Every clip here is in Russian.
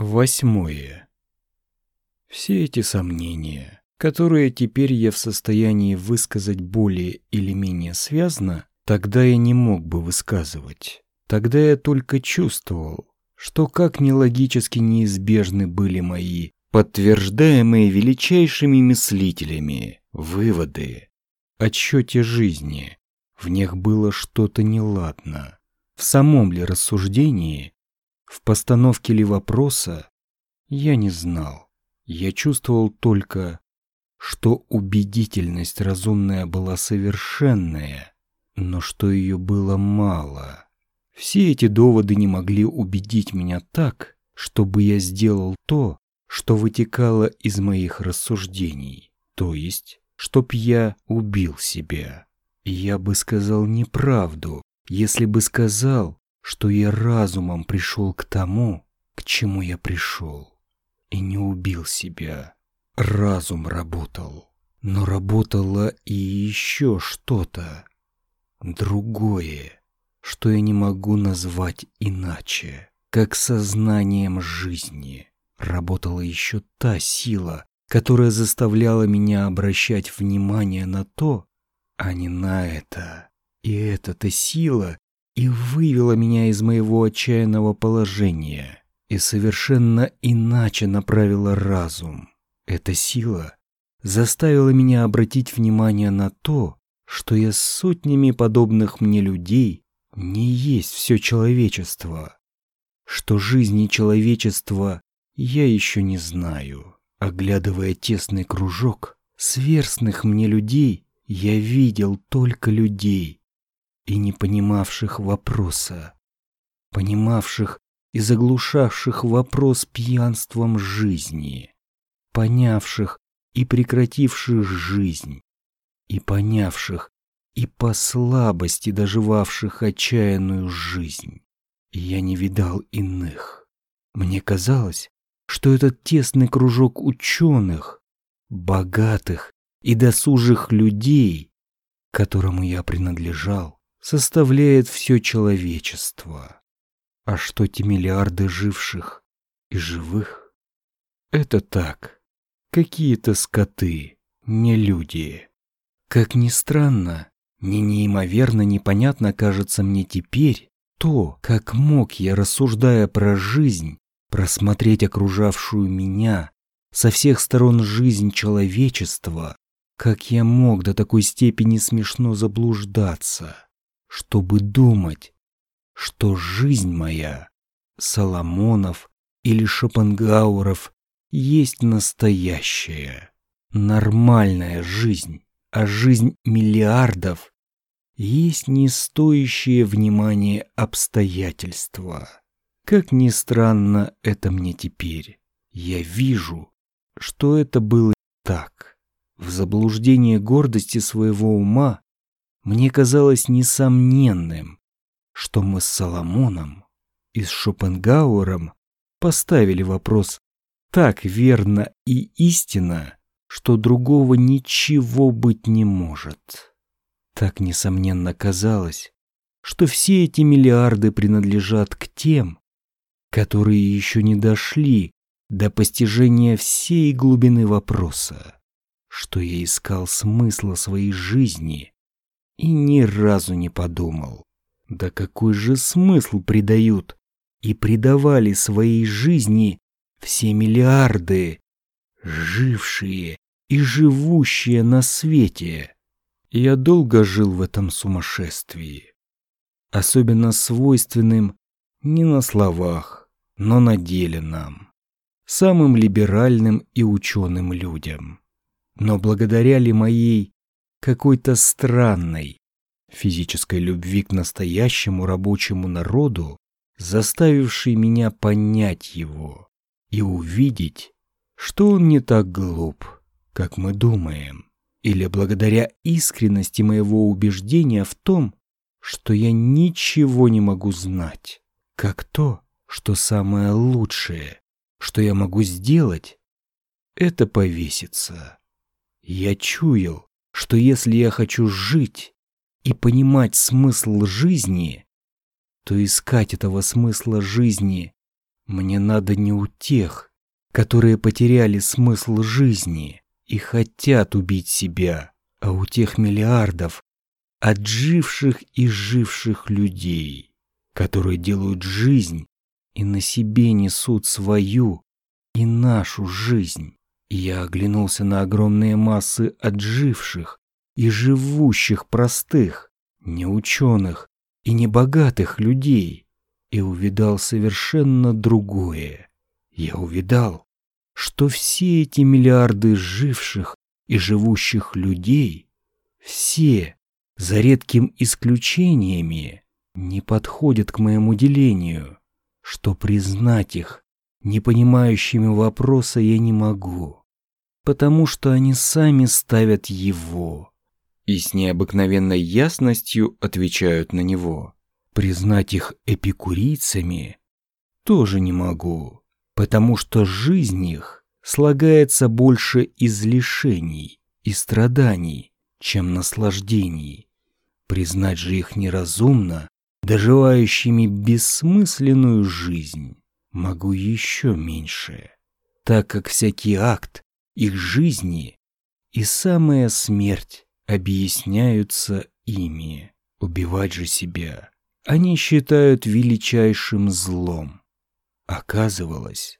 Восьмое. Все эти сомнения, которые теперь я в состоянии высказать более или менее связно, тогда я не мог бы высказывать. Тогда я только чувствовал, что как нелогически неизбежны были мои, подтверждаемые величайшими мыслителями, выводы отчете жизни. В них было что-то неладно. В самом ли рассуждении, в постановке ли вопроса, я не знал. Я чувствовал только, что убедительность разумная была совершенная, но что ее было мало. Все эти доводы не могли убедить меня так, чтобы я сделал то, что вытекало из моих рассуждений, то есть, чтоб я убил себя. Я бы сказал неправду, если бы сказал, что я разумом пришел к тому, к чему я пришел и не убил себя. Разум работал, но работало и еще что-то. Другое, что я не могу назвать иначе, как сознанием жизни. Работала еще та сила, которая заставляла меня обращать внимание на то, а не на это. И эта-то сила и вывела меня из моего отчаянного положения и совершенно иначе направила разум. Эта сила заставила меня обратить внимание на то, что я с сотнями подобных мне людей не есть все человечество, что жизни человечества я еще не знаю. Оглядывая тесный кружок сверстных мне людей, я видел только людей и не понимавших вопроса, понимавших и заглушавших вопрос пьянством жизни, понявших и прекративших жизнь, и понявших и по слабости доживавших отчаянную жизнь. Я не видал иных. Мне казалось, что этот тесный кружок ученых, богатых и досужих людей, которому я принадлежал, составляет все человечество. А что те миллиарды живших и живых? Это так, какие-то скоты, не люди. Как ни странно, не неимоверно непонятно кажется мне теперь то, как мог я, рассуждая про жизнь, просмотреть окружавшую меня, со всех сторон жизнь человечества, как я мог до такой степени смешно заблуждаться, чтобы думать, что жизнь моя, Соломонов или Шопенгауэров, есть настоящая, нормальная жизнь, а жизнь миллиардов есть не стоящее внимания обстоятельства. Как ни странно это мне теперь, я вижу, что это было так. В заблуждение гордости своего ума мне казалось несомненным, что мы с Соломоном и с Шопенгауэром поставили вопрос так верно и истинно, что другого ничего быть не может. Так, несомненно, казалось, что все эти миллиарды принадлежат к тем, которые еще не дошли до постижения всей глубины вопроса, что я искал смысла своей жизни и ни разу не подумал, да какой же смысл придают и придавали своей жизни все миллиарды, жившие и живущие на свете? Я долго жил в этом сумасшествии, особенно свойственным не на словах, но на деле нам, самым либеральным и ученым людям. Но благодаря ли моей какой-то странной, физической любви к настоящему рабочему народу, заставившей меня понять его и увидеть, что он не так глуп, как мы думаем, или благодаря искренности моего убеждения в том, что я ничего не могу знать, как то, что самое лучшее, что я могу сделать, это повеситься. Я чуял, что если я хочу жить, и понимать смысл жизни, то искать этого смысла жизни Мне надо не у тех, которые потеряли смысл жизни и хотят убить себя, а у тех миллиардов отживших и живших людей, которые делают жизнь и на себе несут свою и нашу жизнь. Я оглянулся на огромные массы отживших и живущих простых, неученых и небогатых людей и увидал совершенно другое. Я увидал, что все эти миллиарды живших и живущих людей, все, за редким исключениями, не подходят к моему делению, что признать их непонимающими вопроса я не могу, потому что они сами ставят его и с необыкновенной ясностью отвечают на него. Признать их эпикурийцами тоже не могу, потому что жизнь их слагается больше из лишений и страданий, чем наслаждений. Признать же их неразумно, доживающими бессмысленную жизнь, могу еще меньше, так как всякий акт их жизни и самая смерть объясняются ими. Убивать же себя они считают величайшим злом. Оказывалось,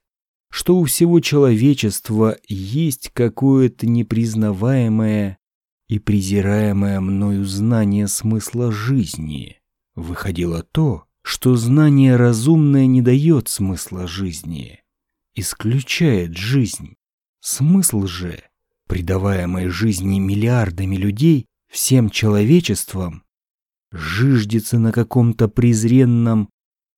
что у всего человечества есть какое-то непризнаваемое и презираемое мною знание смысла жизни. Выходило то, что знание разумное не дает смысла жизни, исключает жизнь. Смысл же, придаваемый жизни миллиардами людей, всем человечеством, жиждется на каком-то презренном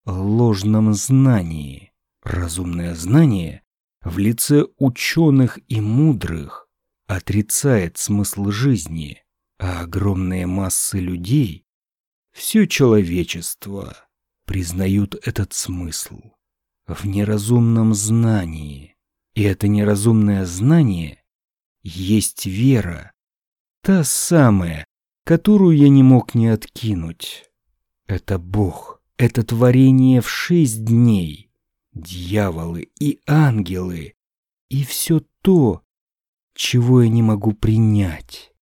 ложном знании. Разумное знание в лице ученых и мудрых отрицает смысл жизни, а огромные массы людей, все человечество, признают этот смысл в неразумном знании. И это неразумное знание есть вера, та самая, которую я не мог не откинуть. Это Бог, это творение в шесть дней, дьяволы и ангелы, и все то, чего я не могу принять,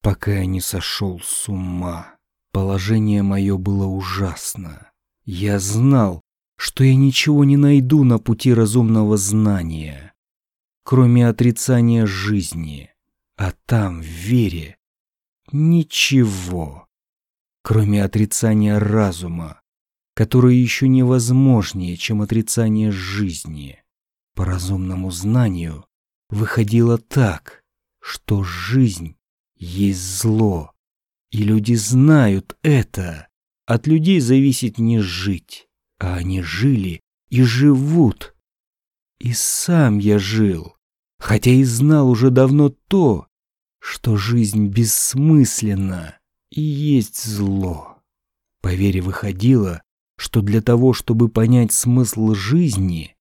пока я не сошел с ума. Положение мое было ужасно. Я знал, что я ничего не найду на пути разумного знания, кроме отрицания жизни, а там, в вере, ничего, кроме отрицания разума, которое еще невозможнее, чем отрицание жизни. По разумному знанию выходило так, что жизнь есть зло, и люди знают это. От людей зависит не жить, а они жили и живут. И сам я жил, хотя и знал уже давно то, что жизнь бессмысленна и есть зло. По вере выходило, что для того, чтобы понять смысл жизни,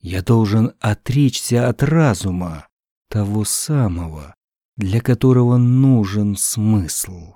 я должен отречься от разума, того самого, для которого нужен смысл.